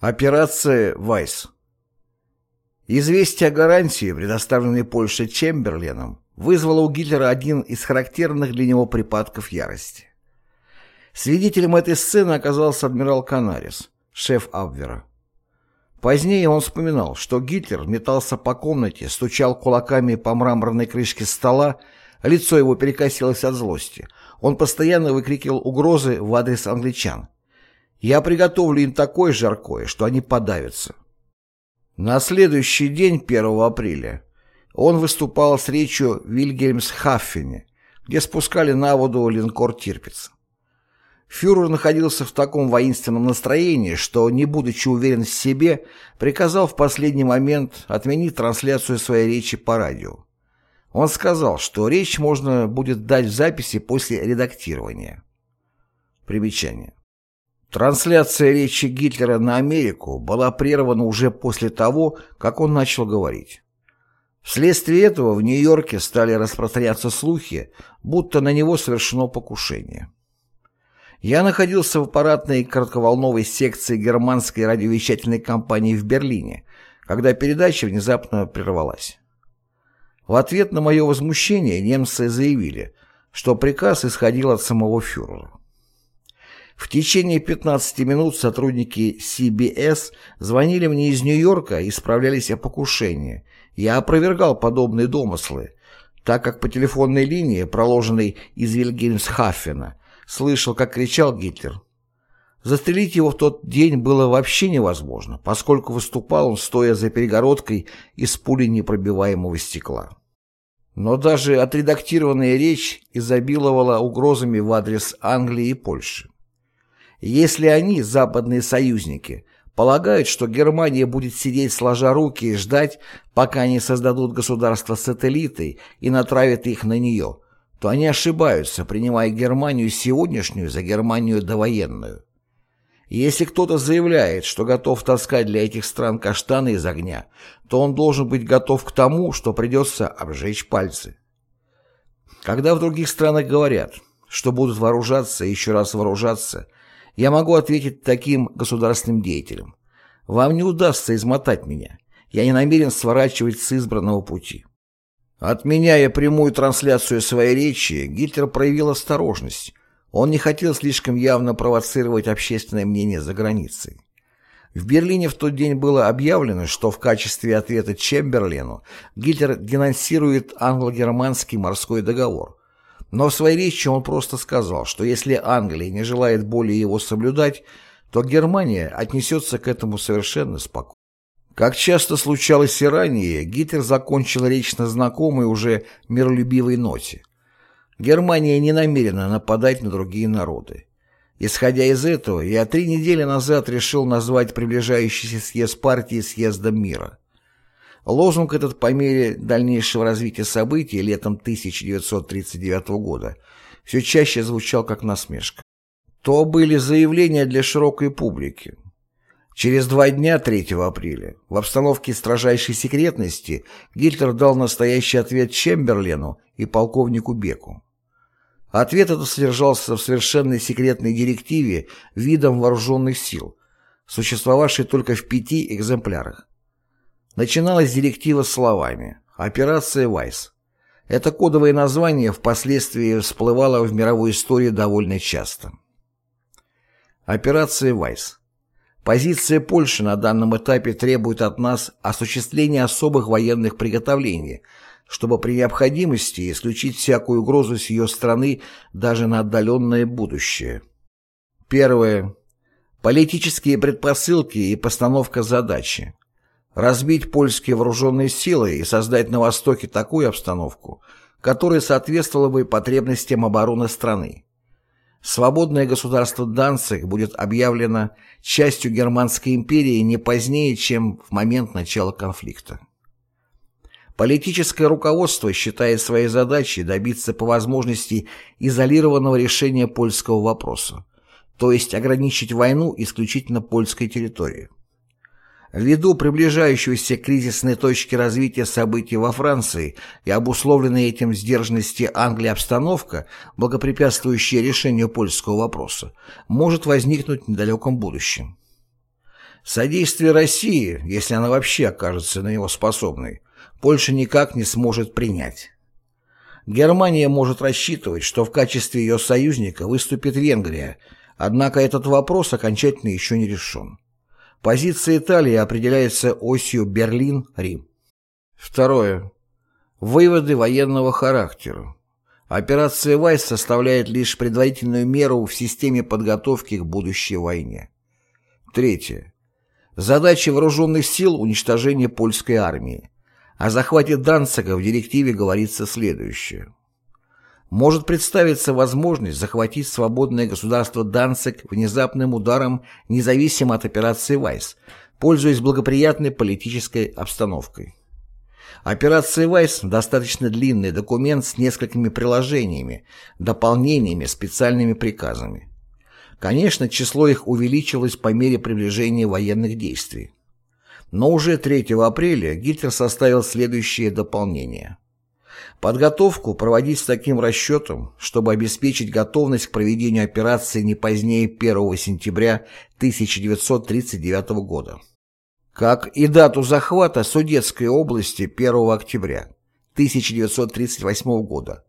Операция «Вайс». Известие о гарантии, предоставленной Польше Чемберленом, вызвало у Гитлера один из характерных для него припадков ярости. Свидетелем этой сцены оказался адмирал Канарис, шеф Абвера. Позднее он вспоминал, что Гитлер метался по комнате, стучал кулаками по мраморной крышке стола, лицо его перекосилось от злости. Он постоянно выкрикивал угрозы в адрес англичан. Я приготовлю им такое жаркое, что они подавятся. На следующий день, 1 апреля, он выступал с речью Вильгельмсхаффене, где спускали на воду линкор «Тирпиц». Фюрер находился в таком воинственном настроении, что, не будучи уверен в себе, приказал в последний момент отменить трансляцию своей речи по радио. Он сказал, что речь можно будет дать в записи после редактирования. Примечание. Трансляция речи Гитлера на Америку была прервана уже после того, как он начал говорить. Вследствие этого в Нью-Йорке стали распространяться слухи, будто на него совершено покушение. Я находился в аппаратной коротковолновой секции германской радиовещательной компании в Берлине, когда передача внезапно прервалась. В ответ на мое возмущение немцы заявили, что приказ исходил от самого фюрера. В течение 15 минут сотрудники CBS звонили мне из Нью-Йорка и справлялись о покушении. Я опровергал подобные домыслы, так как по телефонной линии, проложенной из Вильгельмсхафена, слышал, как кричал Гитлер. Застрелить его в тот день было вообще невозможно, поскольку выступал он, стоя за перегородкой из пули непробиваемого стекла. Но даже отредактированная речь изобиловала угрозами в адрес Англии и Польши. Если они, западные союзники, полагают, что Германия будет сидеть сложа руки и ждать, пока они создадут государство-сателлиты и натравят их на нее, то они ошибаются, принимая Германию сегодняшнюю за Германию довоенную. Если кто-то заявляет, что готов таскать для этих стран каштаны из огня, то он должен быть готов к тому, что придется обжечь пальцы. Когда в других странах говорят, что будут вооружаться и еще раз вооружаться – я могу ответить таким государственным деятелям. Вам не удастся измотать меня. Я не намерен сворачивать с избранного пути. Отменяя прямую трансляцию своей речи, Гитлер проявил осторожность. Он не хотел слишком явно провоцировать общественное мнение за границей. В Берлине в тот день было объявлено, что в качестве ответа Чемберлену Гитлер денонсирует англо-германский морской договор, но в своей речи он просто сказал, что если Англия не желает более его соблюдать, то Германия отнесется к этому совершенно спокойно. Как часто случалось и ранее, Гитлер закончил речь на знакомой уже миролюбивой ноте. Германия не намерена нападать на другие народы. Исходя из этого, я три недели назад решил назвать приближающийся съезд партии съездом мира. Лозунг этот по мере дальнейшего развития событий летом 1939 года все чаще звучал как насмешка. То были заявления для широкой публики. Через два дня, 3 апреля, в обстановке строжайшей секретности Гитлер дал настоящий ответ Чемберлену и полковнику Беку. Ответ этот содержался в совершенно секретной директиве видом вооруженных сил, существовавшей только в пяти экземплярах. Начиналась директива словами «Операция Вайс». Это кодовое название впоследствии всплывало в мировой истории довольно часто. Операция Вайс. Позиция Польши на данном этапе требует от нас осуществления особых военных приготовлений, чтобы при необходимости исключить всякую угрозу с ее стороны даже на отдаленное будущее. Первое. Политические предпосылки и постановка задачи разбить польские вооруженные силы и создать на Востоке такую обстановку, которая соответствовала бы потребностям обороны страны. Свободное государство Данциг будет объявлено частью Германской империи не позднее, чем в момент начала конфликта. Политическое руководство считает своей задачей добиться по возможности изолированного решения польского вопроса, то есть ограничить войну исключительно польской территории. Ввиду приближающейся кризисной точки развития событий во Франции и обусловленной этим сдержанности Англии обстановка, благопрепятствующая решению польского вопроса, может возникнуть в недалеком будущем. Содействие России, если она вообще окажется на него способной, Польша никак не сможет принять. Германия может рассчитывать, что в качестве ее союзника выступит Венгрия, однако этот вопрос окончательно еще не решен. Позиция Италии определяется осью Берлин-Рим. Второе. Выводы военного характера. Операция «Вайс» составляет лишь предварительную меру в системе подготовки к будущей войне. Третье. Задача вооруженных сил – уничтожение польской армии. О захвате Данцига в директиве говорится следующее. Может представиться возможность захватить свободное государство Данциг внезапным ударом независимо от операции «Вайс», пользуясь благоприятной политической обстановкой. Операция «Вайс» – достаточно длинный документ с несколькими приложениями, дополнениями, специальными приказами. Конечно, число их увеличилось по мере приближения военных действий. Но уже 3 апреля Гитлер составил следующее дополнение. Подготовку проводить с таким расчетом, чтобы обеспечить готовность к проведению операции не позднее 1 сентября 1939 года. Как и дату захвата Судетской области 1 октября 1938 года.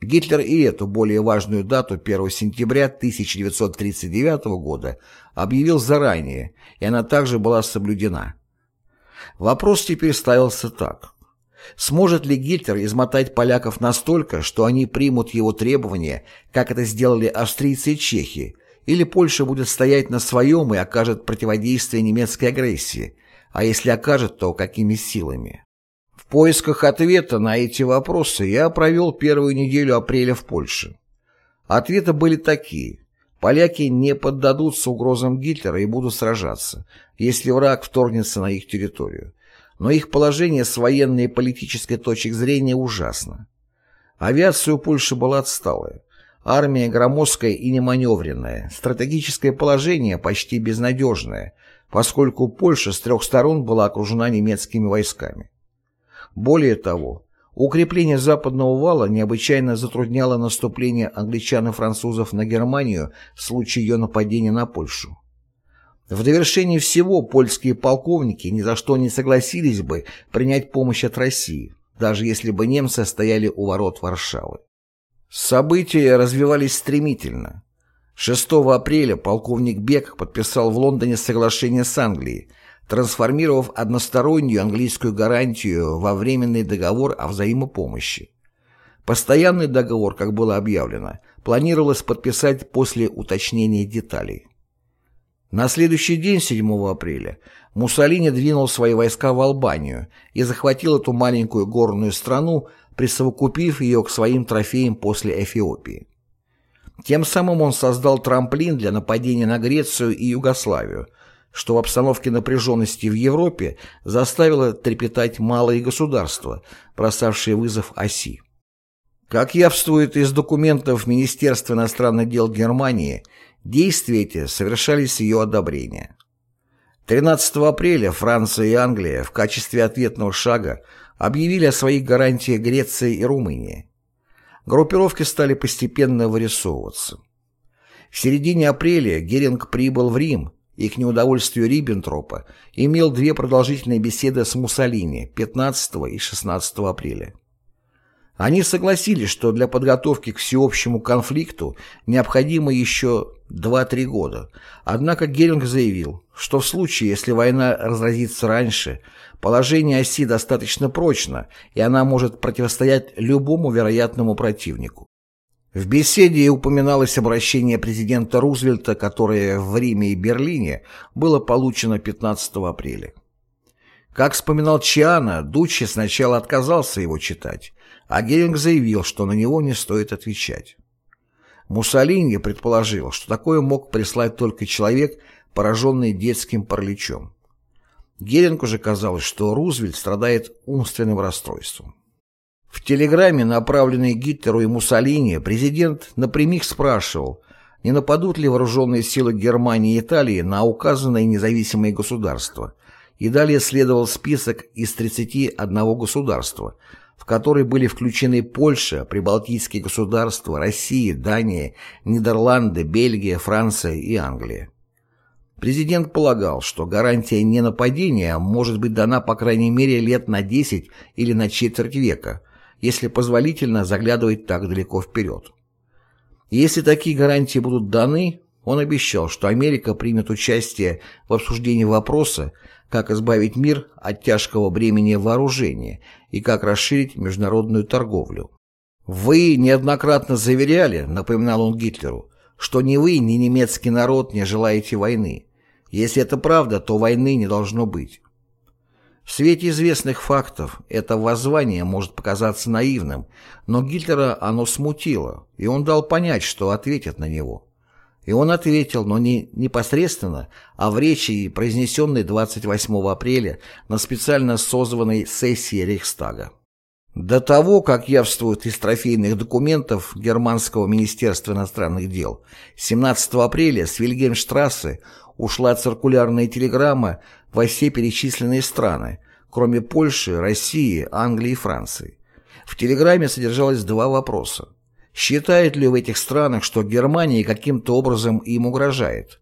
Гитлер и эту более важную дату 1 сентября 1939 года объявил заранее, и она также была соблюдена. Вопрос теперь ставился так. Сможет ли Гитлер измотать поляков настолько, что они примут его требования, как это сделали австрийцы и чехи, или Польша будет стоять на своем и окажет противодействие немецкой агрессии, а если окажет, то какими силами? В поисках ответа на эти вопросы я провел первую неделю апреля в Польше. Ответы были такие. Поляки не поддадутся угрозам Гитлера и будут сражаться, если враг вторгнется на их территорию. Но их положение с военной и политической точек зрения ужасно. Авиация у Польши была отсталая. Армия громоздкая и неманевренная, стратегическое положение почти безнадежное, поскольку Польша с трех сторон была окружена немецкими войсками. Более того, Укрепление западного вала необычайно затрудняло наступление англичан и французов на Германию в случае ее нападения на Польшу. В довершении всего польские полковники ни за что не согласились бы принять помощь от России, даже если бы немцы стояли у ворот Варшавы. События развивались стремительно. 6 апреля полковник Бек подписал в Лондоне соглашение с Англией, трансформировав одностороннюю английскую гарантию во временный договор о взаимопомощи. Постоянный договор, как было объявлено, планировалось подписать после уточнения деталей. На следующий день, 7 апреля, Муссолини двинул свои войска в Албанию и захватил эту маленькую горную страну, присовокупив ее к своим трофеям после Эфиопии. Тем самым он создал трамплин для нападения на Грецию и Югославию, что в обстановке напряженности в Европе заставило трепетать малые государства, бросавшие вызов оси. Как явствует из документов Министерства иностранных дел Германии, действия эти совершались с ее одобрения. 13 апреля Франция и Англия в качестве ответного шага объявили о своих гарантиях Греции и Румынии. Группировки стали постепенно вырисовываться. В середине апреля Геринг прибыл в Рим и, к неудовольствию Риббентропа, имел две продолжительные беседы с Муссолини 15 и 16 апреля. Они согласились, что для подготовки к всеобщему конфликту необходимо еще 2-3 года, однако Геринг заявил, что в случае, если война разразится раньше, положение оси достаточно прочно, и она может противостоять любому вероятному противнику. В беседе упоминалось обращение президента Рузвельта, которое в Риме и Берлине было получено 15 апреля. Как вспоминал Чиана, Дуччи сначала отказался его читать, а Геринг заявил, что на него не стоит отвечать. Муссолини предположил, что такое мог прислать только человек, пораженный детским параличом. Герингу же казалось, что Рузвельт страдает умственным расстройством. В телеграмме, направленной Гитлеру и Муссолини, президент напрямик спрашивал, не нападут ли вооруженные силы Германии и Италии на указанные независимые государства, и далее следовал список из 31 государства, в который были включены Польша, Прибалтийские государства, Россия, Дания, Нидерланды, Бельгия, Франция и Англия. Президент полагал, что гарантия ненападения может быть дана по крайней мере лет на 10 или на четверть века, если позволительно заглядывать так далеко вперед. Если такие гарантии будут даны, он обещал, что Америка примет участие в обсуждении вопроса, как избавить мир от тяжкого бремени вооружения и как расширить международную торговлю. «Вы неоднократно заверяли, — напоминал он Гитлеру, — что ни вы, ни немецкий народ не желаете войны. Если это правда, то войны не должно быть. В свете известных фактов это воззвание может показаться наивным, но Гитлера оно смутило, и он дал понять, что ответит на него. И он ответил, но не непосредственно, а в речи, произнесенной 28 апреля на специально созванной сессии Рейхстага. До того, как явствует из трофейных документов Германского министерства иностранных дел, 17 апреля с Вильгельмштрассе ушла циркулярная телеграмма во все перечисленные страны, кроме Польши, России, Англии и Франции. В телеграмме содержалось два вопроса. Считают ли в этих странах, что Германия каким-то образом им угрожает?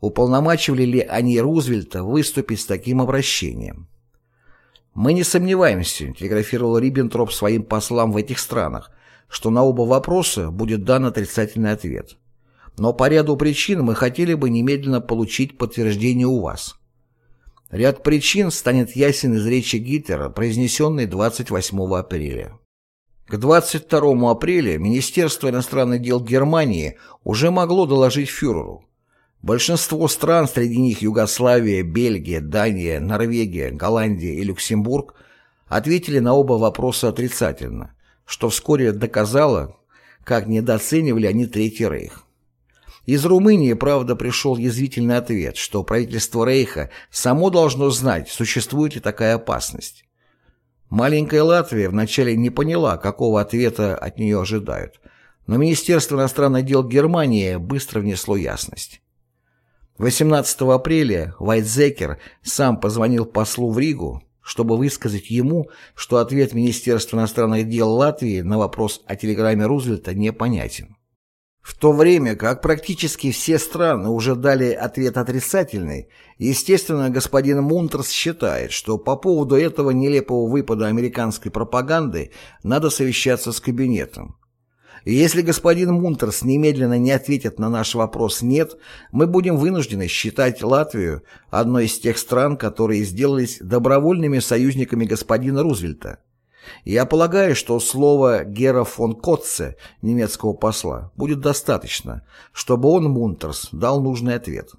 Уполномачивали ли они Рузвельта выступить с таким обращением? «Мы не сомневаемся», — телеграфировал Риббентроп своим послам в этих странах, что на оба вопроса будет дан отрицательный ответ. Но по ряду причин мы хотели бы немедленно получить подтверждение у вас. Ряд причин станет ясен из речи Гитлера, произнесенной 28 апреля. К 22 апреля Министерство иностранных дел Германии уже могло доложить фюреру, Большинство стран, среди них Югославия, Бельгия, Дания, Норвегия, Голландия и Люксембург, ответили на оба вопроса отрицательно, что вскоре доказало, как недооценивали они Третий Рейх. Из Румынии, правда, пришел язвительный ответ, что правительство Рейха само должно знать, существует ли такая опасность. Маленькая Латвия вначале не поняла, какого ответа от нее ожидают, но Министерство иностранных дел Германии быстро внесло ясность. 18 апреля Вайтзекер сам позвонил послу в Ригу, чтобы высказать ему, что ответ Министерства иностранных дел Латвии на вопрос о телеграмме Рузвельта непонятен. В то время как практически все страны уже дали ответ отрицательный, естественно, господин Мунтерс считает, что по поводу этого нелепого выпада американской пропаганды надо совещаться с кабинетом. И если господин Мунтерс немедленно не ответит на наш вопрос «нет», мы будем вынуждены считать Латвию одной из тех стран, которые сделались добровольными союзниками господина Рузвельта. Я полагаю, что слово Гера фон Котце, немецкого посла, будет достаточно, чтобы он, Мунтерс, дал нужный ответ.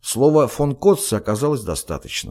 Слово фон Котце оказалось достаточно.